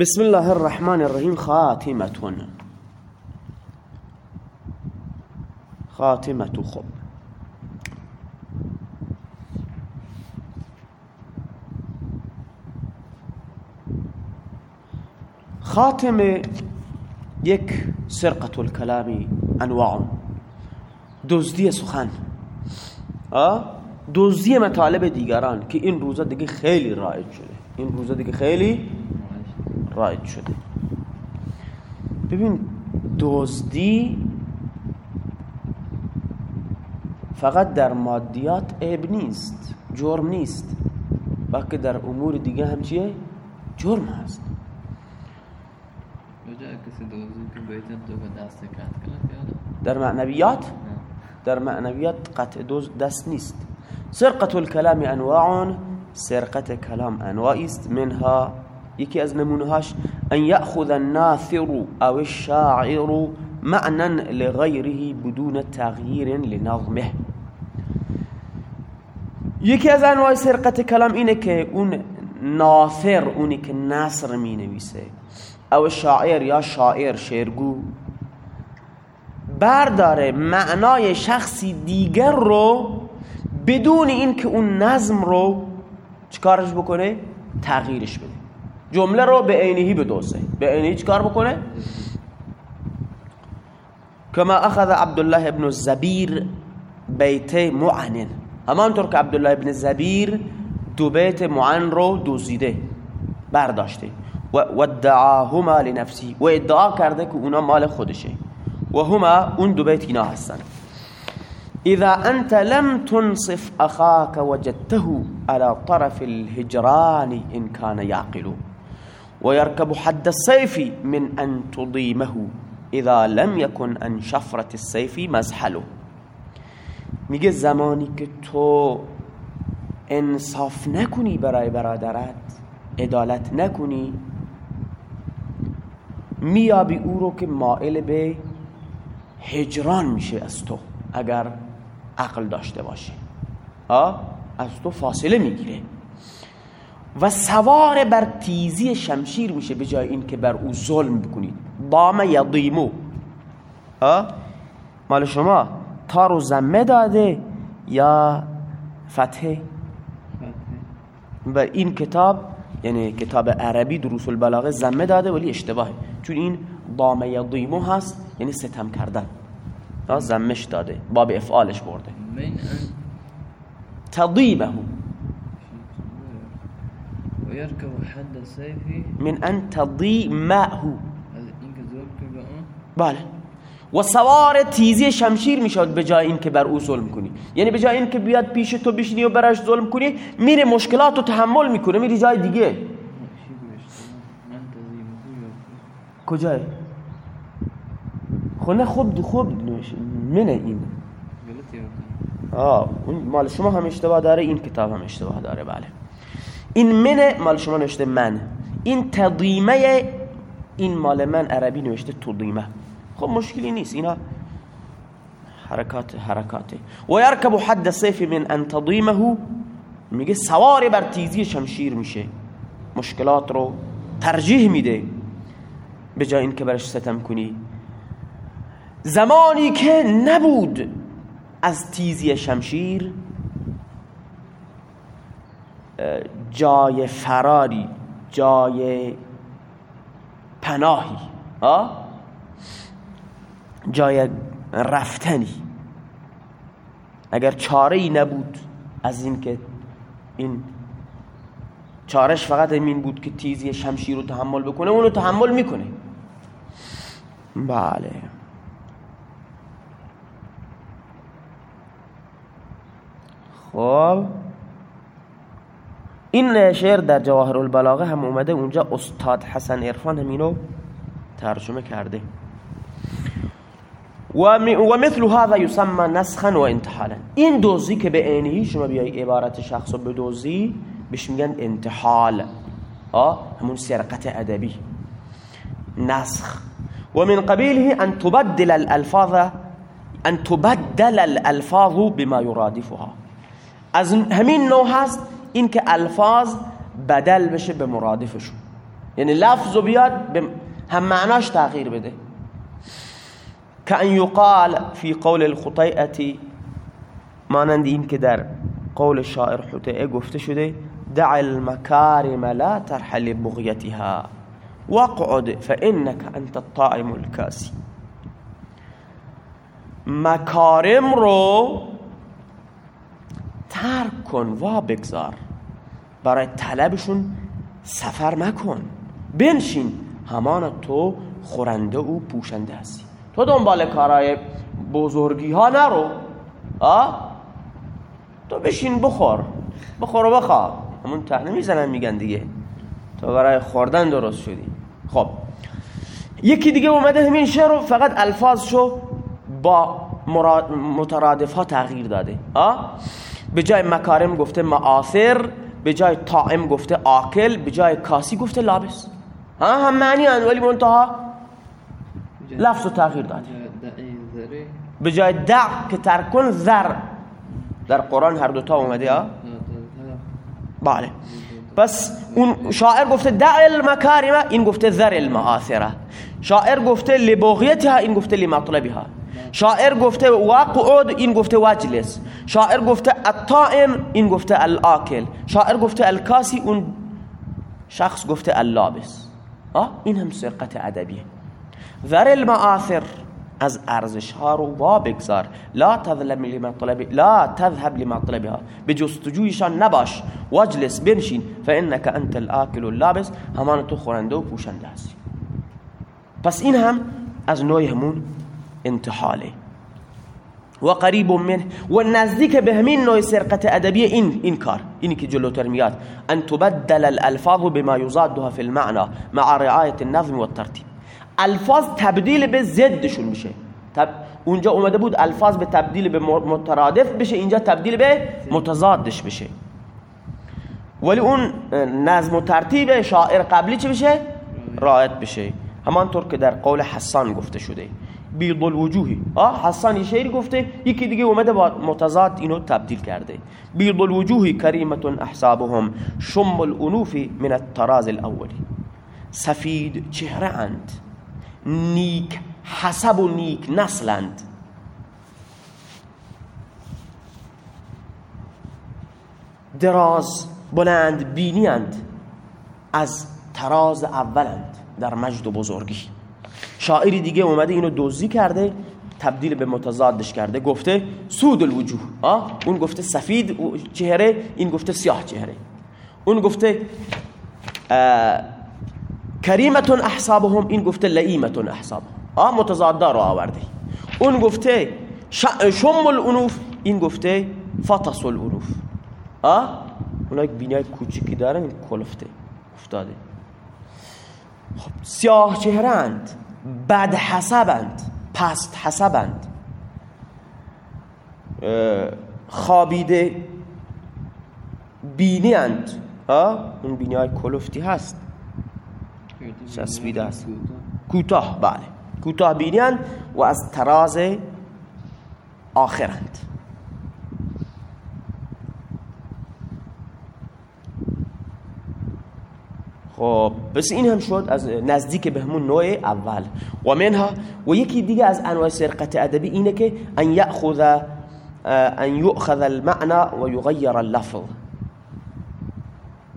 بسم الله الرحمن الرحیم. خاتمتون. خاتمتو. خب. خاتمه یک سرقت الکلامی انواع. دزدی سخن. دزدی مطالب دیگران که این روزا دیگه خیلی رایج شده. این روزا دیگه خیلی رایج شده. ببین دزدی فقط در مادیات عیب نیست جرم نیست بلکه در امور دیگه هم چیه؟ جرم هست. در معنویات؟ در معنویات قطع دوز دست نیست. سرقة الكلام انواع سرقة کلام انواعی است. منها یکی از نمونهاش ان یأخذ الناثر او الشاعر معنا لغیره بدون تغییر لنظمه. یکی از انواع سرقت کلام اینه که اون ناثر اونی که نصر می نویسه او شاعر یا شاعر شعرگو. برداره معنای شخصی دیگر رو بدون اینکه اون نظم رو چکارش بکنه؟ تغییرش بده. جمله رو به عینهی بدوزه. به عینهی چکار بکنه؟ کما اخذ عبدالله ابن الزبیر بیت معنن همانطور که عبدالله ابن زبیر دو بیت معن رو دوزیده برداشته. و ادعاهما لنفسی. و ادعا کرده که اونا مال خودشه. و هما اون دو بیت اینا هستن. اذا انت لم تنصف اخاك وجدته على طرف الهجران ان كان يعقل ويركب حد السيف من ان تضيمه اذا لم يكن ان شفرة السيف مزحله. میگه زمانی که تو انصاف نکنی برای برادرت عدالت نکنی میابی او رو که مائل به هجران میشه از تو اگر عقل داشته باشه از تو فاصله می‌گیره. و سوار بر تیزی شمشیر میشه به جای این که بر او ظلم بکنید. دام یضیمو مال شما تا رو زمه داده یا فتحه و این کتاب یعنی کتاب عربی دروس البلاغه زمه داده ولی اشتباهه. چون این دام یضیمو هست یعنی ستم کردن. زمش داده. باب افعالش برده. تضیبه. ويركب حد السيف من ان تضیمه بله. و سوار تیزی شمشیر می‌شد به جای اینکه بر او ظلم کنی. یعنی به جای اینکه بیاد پیش تو بشینی و براش ظلم کنی میره مشکلات رو تحمل می‌کنه میری جای دیگه. کجای؟ خونه خوب خوب منه این. آه مال شما هم اشتباه داره این کتاب هم اشتباه داره. بله. این منه مال شما نوشته من. این تضیمه این مال من عربی نوشته تضیمه. خب مشکلی نیست اینا حرکات حرکاته. و یرکب حد السيف من ان تضیمه. میگه سوار بر تیزی شمشیر میشه. مشکلات رو ترجیح میده. به جای اینکه برش ستم کنی. زمانی که نبود از تیزی شمشیر جای فراری جای پناهی جای رفتنی. اگر چاره ای نبود از این که این چارش فقط این بود که تیزی شمشیر رو تحمل بکنه اونو تحمل می‌کنه. بله. خب. این شعر در جواهر البلاغه هم اومده اونجا استاد حسن عرفان همینو ترجمه کرده. و مثل هذا يسمى نسخا و انتحالا. این دوزی که به عینی شما بیای عبارت شخص رو بدوزی بهش میگن انتحال. همون سرقت ادبی. نسخ. و من قبیله ان تبدل الالفاظ ان تبدل الالفاظ بما يرادفها از همین نوع هست این که ألفاظ بدل بشه به مرادفشون یعنی لفظ و بیاد به هم معناش تغییر بده. که ان یقال فی قول الخطیئتی مانند این که در قول شاعر حطیئه گفته شده دع المكارم لا ترحل بغيتها واقعد فإنك أنت الطائم الكاسي. مکارم رو ترک کن و بگذار. برای طلبشون سفر مکن. بنشین همان تو خورنده و پوشنده هستی. تو دنبال کارهای بزرگی ها نرو. آه؟ تو بشین بخور. بخور و بخواب. همون تنه می‌زنن میگن دیگه. تو برای خوردن درست شدی. خب. یکی دیگه اومده همین شعر رو فقط الفاظشو با مترادف ها تغییر داده. آه؟ به جای مکارم گفته معاثر به جای طائم گفته آکل به جای کاسی گفته لابس. ها هم معنی هن ولی منتها لفظ و تغییر داده به جای دع که ترکن ذر در قرآن هر دوتا اومده ها؟ بله. پس اون شاعر گفته دع المکارمه این گفته ذر المآثره شاعر گفته لبغیتها این گفته لمطلبها شاعر گفته وقعود این گفته وجلس شاعر گفته الطائم این گفته الاکل. شاعر گفته الکاسی اون شخص گفته اللابس. این هم سرقت ادبیه. ذر المآثر از ارزش ها رو وا بگذار. لا تذهب لمطلب لا تذهب لمطلبها به جستجویشان نباش. واجلس بنشین. فانك انت الاكل اللابس. همان تو خورنده و پوشنده هستی. پس این هم از نوع همون انتحاله. و قریب منه. و نزدیک به همین نوع سرقت ادبی این این کار. اینی که جلوتر میاد. ان تبدل الالفاظ بما يضادها في المعنى مع رعایه النظم والترتیب الفاظ تبدیل به ضدشون میشه. تب... اونجا اومده بود الفاظ به تبدیل به مترادف بشه اینجا تبدیل به متضادش بشه. ولی اون نظم و ترتیب شاعر قبلی چه بشه؟ رایت بشه. همانطور که در قول حسان گفته شده. بیض الوجوهی آه حسان شعری گفته یکی دیگه اومده با متضاد اینو تبدیل کرده. بیض الوجوهی کریمت احسابهم شم الانوف من التراز الاولی سفید چهره اند. نیک حسب و نیک نسلند دراز بلند بینیند از تراز اولند در مجد و بزرگی. شاعری دیگه اومده اینو دوزی کرده تبدیل به متضادش کرده گفته سود الوجوه؟ اون گفته سفید چهره این گفته سیاه چهره. اون گفته کریمتون احسابهم این گفته لئیمتون احسابهم. آه متضادا رو آورده اون گفته شم الانوف این گفته فطس الانوف آه اونا یک بینای کوچیکی دارن کلفته افتاده. خب سیاه چهرند بد حسبند پست حسبند خوابیده بینی اند اون بینی های کلفتی هست. چسبیده است. کوتاه بله. کوتاه بینیان و از تراز آخرند. خب بس این هم شد از نزدیک به همون نوع اول. و منها و یکی دیگه از انواع سرقت ادبی اینه که ان یأخذ ان یؤخذ المعنى و یغیر اللفظ.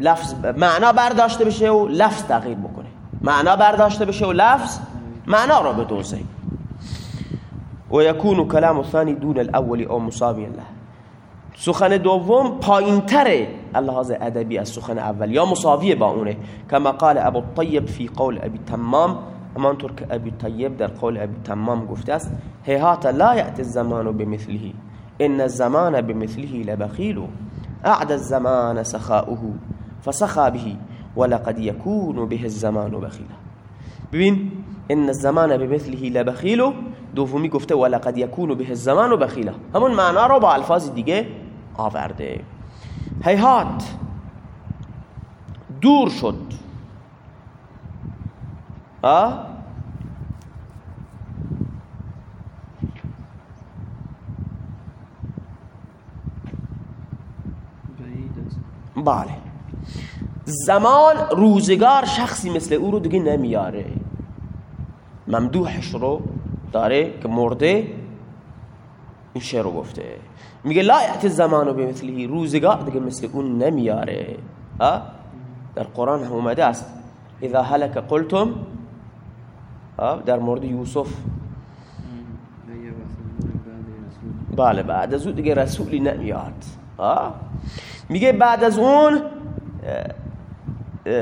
لفظ معنا برداشته بشه و لفظ تغییر بکنه. معنا برداشته بشه و لفظ معنا را بدوزه و یکون کلام الثانی دون الاول او مساوی له سخن دوم پایینتره اللحاظ ادبی از سخن اول. یا مساوی با اونه. کما قال ابو الطیب فی قول ابی تمام. همانطور که ابی طیب در قول ابی تمام گفته است. هیهات لا یأتی الزمان بمثله. ان الزمان بمثله لبخیل. اعد الزمان سخاؤه. فسخا به. ولقد يكون به الزمان بخیلا ببین ان الزمان بمثله لبخیل. دومی گفته ولقد يكون به الزمان بخیلا همون معنا رو با الفاظ دیگه آورده. هیهات. دور شد. بله. زمان روزگار شخصی مثل او رو دیگه نمیاره. ممدوحش رو داره که مرده. این شعر رو گفته. میگه لا یعت زمانو به مثلی روزگار دیگه مثل اون نمیاره. در قرآن هم اومده است. اذا هلک قلتم در مورد یوسف. بله بعد از اون دیگه رسولی نمیاد. میگه بعد از اون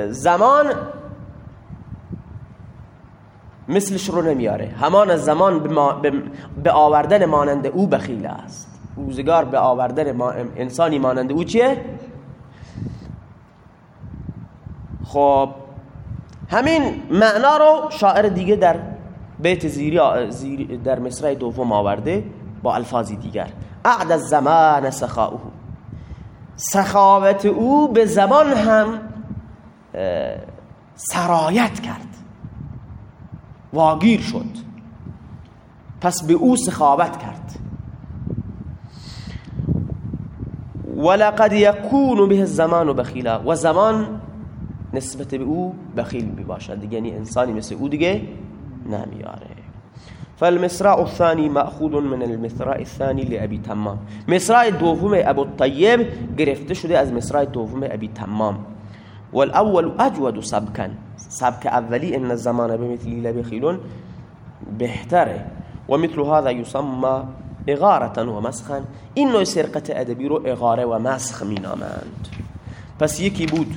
زمان مثلش رو نمیاره. همان زمان به آوردن مانند او بخیل است. روزگار به آوردن انسانی مانند او چیه؟ خب همین معنا رو شاعر دیگه در بیت زیری در مصرع دوم آورده با الفاظی دیگر. اعد الزمان سخاؤه. سخاوت او به زمان هم سرایت کرد. واگیر شد. پس به او سخاوت کرد. ولقد يكون به الزمان بخیلا. و زمان نسبت به او بخیل می باشد یعنی انسانی مثل او دیگه نمیاره. فالمصراع الثاني مأخوذ من المصراع الثاني لأبي تمام. مصراع دوم ابو الطيب گرفته شده از مصراع دوم ابي تمام. والاول اجود سبكا. سبك اولی ان الزمان بمثل لبخيل بهتره ومثل هذا يسمى اغارة و مسخا این نوع سرقت رو اغاره و مسخ می نامند پس یکی بود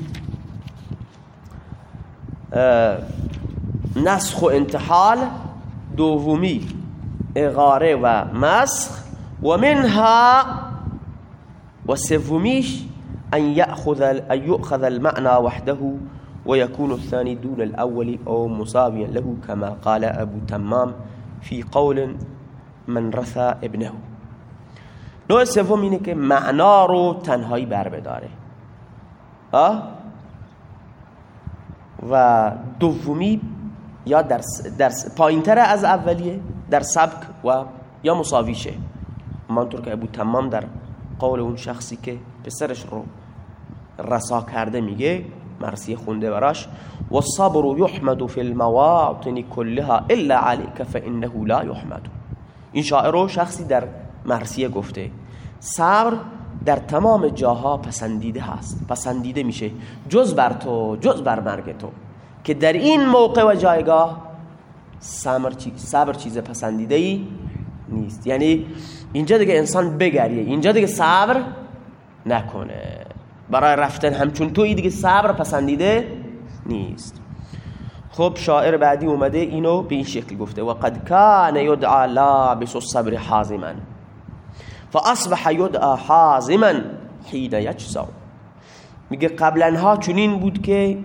نسخ و انتحال دومی اغاره و مسخ و منها و سومیش أن يأخذ أن يؤخذ المعنى وحده ويكون الثاني دون الأول أو مساويا له كما قال أبو تمام في قول من رثى ابنه. نوع سوم اینه که معنا رو تنهایی بر بداره. آه؟ و دومی یا در, در پایینتر از اولیه در سبک و یا مساویشه منطور که ابو تمام در قول اون شخصی که پسرش رو رسا کرده میگه مرسی خونده براش. و صبر یحمد فی المواطن كلها الا عليك فانه لا يحمد. این شاعر رو شخصی در مرسیه گفته. صبر در تمام جاها پسندیده هست پسندیده میشه. جز بر تو جز بر مرگ تو. که در این موقع و جایگاه صبر چیز پسندیده ای نیست. یعنی اینجا دیگه انسان بگریه. اینجا دیگه صبر نکنه. برای رفتن همچون توی دیگه صبر پسندیده نیست. خب شاعر بعدی اومده اینو به این شکل گفته. و قد کان یدعا لابس الصبر حازما. فاصبح یدعا حازما حین یجزع میگه قبلا ها چنین بود که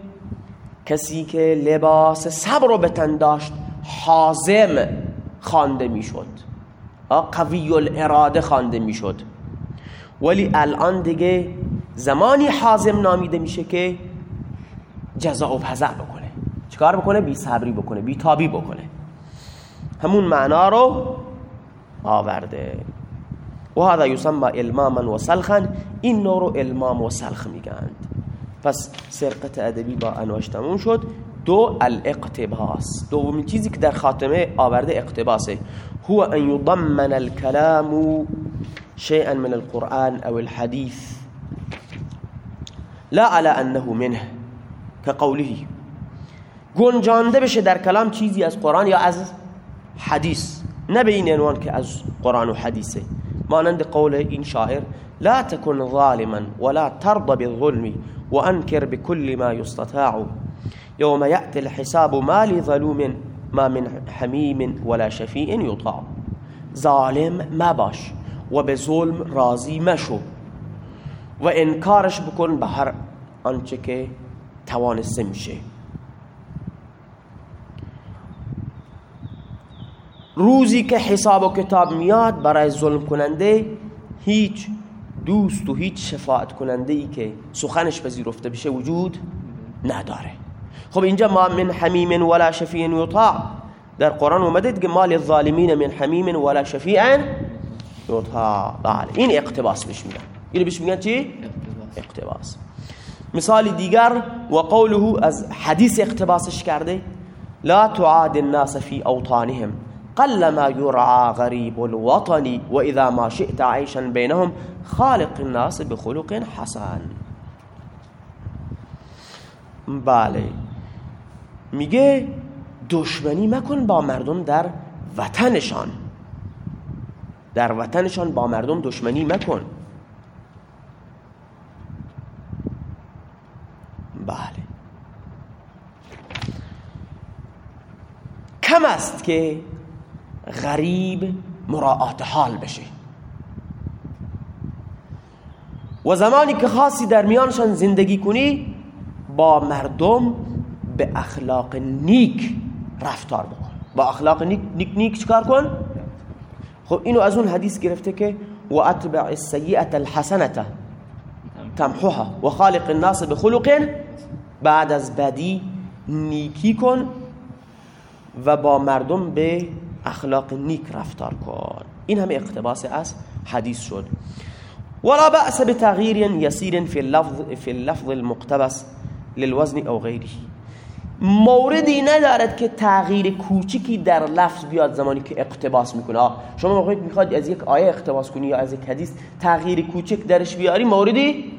کسی که لباس صبر رو بتن داشت حازم خوانده می‌شد. قوی الاراده خوانده می‌شد. ولی الان دیگه زمانی حازم نامیده میشه که جزا و فضع بکنه. چیکار بکنه؟ بی صبری بکنه بی تابی بکنه. همون معنا رو آورده. و هذا یسمى الماما و سلخا. این نوع رو المام و سلخ میگند. پس سرقت ادبی با انواش تموم شد. دو الاقتباس. دومین چیزی که در خاتمه آورده اقتباسه. هو ان يضمن الكلام شيئا من القرآن أو الحديث. لا على أنه منه كقوله. گنجانده بشه در کلام چیزی از قرآن یا از حدیث؟ نه به این عنوان که از قرآن و حدیثه. مانند قول این شاعر لا تكن ظالما ولا ترضى بالظلم وانكر بكل ما يستطاع يوم يأتي الحساب ما لظلوم ما من حميم ولا شفيع يطاع ظالم ما باش و به ظلم راضی مشو و انکارش بکن به هر آنچه که توانسته میشه. روزی که حساب و کتاب میاد برای ظلم کننده هیچ دوست و هیچ شفاعت کننده ای که سخنش پذیرفته بشه وجود نداره. خب اینجا ما من حمیم ولا شفیع یطاع. در قرآن اومده که مال الظالمین من حمیم ولا شفیع یطاع بله این اقتباس بهش میگن اینو بهش میگن چی؟ اقتباس مثال دیگر و قوله از حدیث اقتباسش کرده لا تعاد الناس في اوطانهم قل ما يرعى غريب الوطن واذا ما شئت عيشا بينهم خالق الناس بخلق حسن بله میگه دشمنی مکن با مردم در وطنشان در وطنشان با مردم دشمنی مکن. بله. کم است که غریب مراعات حال بشه. و زمانی که خاصی در میانشان زندگی کنی با مردم به اخلاق نیک رفتار بکن. با اخلاق نیک نیک, نیک چکار کن؟ خب اینو از اون حدیث گرفته که و اتبع السیئة الحسنة تمحوها و خالق الناس بخلق بعد از بدی نیکی کن و با مردم به اخلاق نیک رفتار کن. این همه اقتباس از حدیث شد. ولا بأس بتغيير يسير في اللفظ في اللفظ المقتبس للوزن أو غيره موردی ندارد که تغییر کوچیکی در لفظ بیاد زمانی که اقتباس می‌کنه. شما موقعی می‌خواد از یک آیه اقتباس کنی یا از یک حدیث تغییر کوچک درش بیاری موردی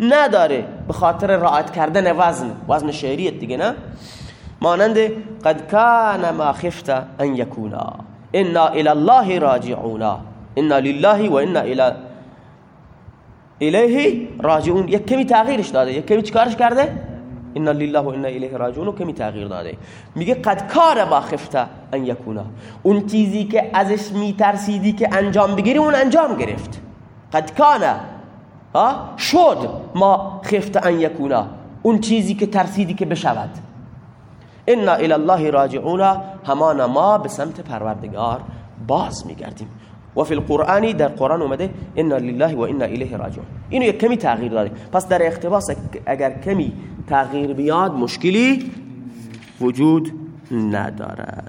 نداره. به خاطر رعایت کردن وزن. وزن شعریت دیگه نه؟ مانند قد کان ما خفت ان یکونا انا الى الله راجعونا انا لله و انا الى الیه راجعون. یک کمی تغییرش داده. یک کمی چیکارش کرده؟ انا لله و انا الیه راجعون کمی تغییر داده میگه قد کان ما خفت ان یکونا اون چیزی که ازش میترسیدی که انجام بگیری اون انجام گرفت قد کان شد ما خفت ان یکونا اون چیزی که ترسیدی که بشود انا الى الله راجعون همان ما به سمت پروردگار باز میگردیم و فی القرآن در قرآن اومده انا لله و انا الیه راجعون. اینو یک کمی تغییر داده. پس در اقتباس اگر کمی تغییر بیاد مشکلی وجود ندارد.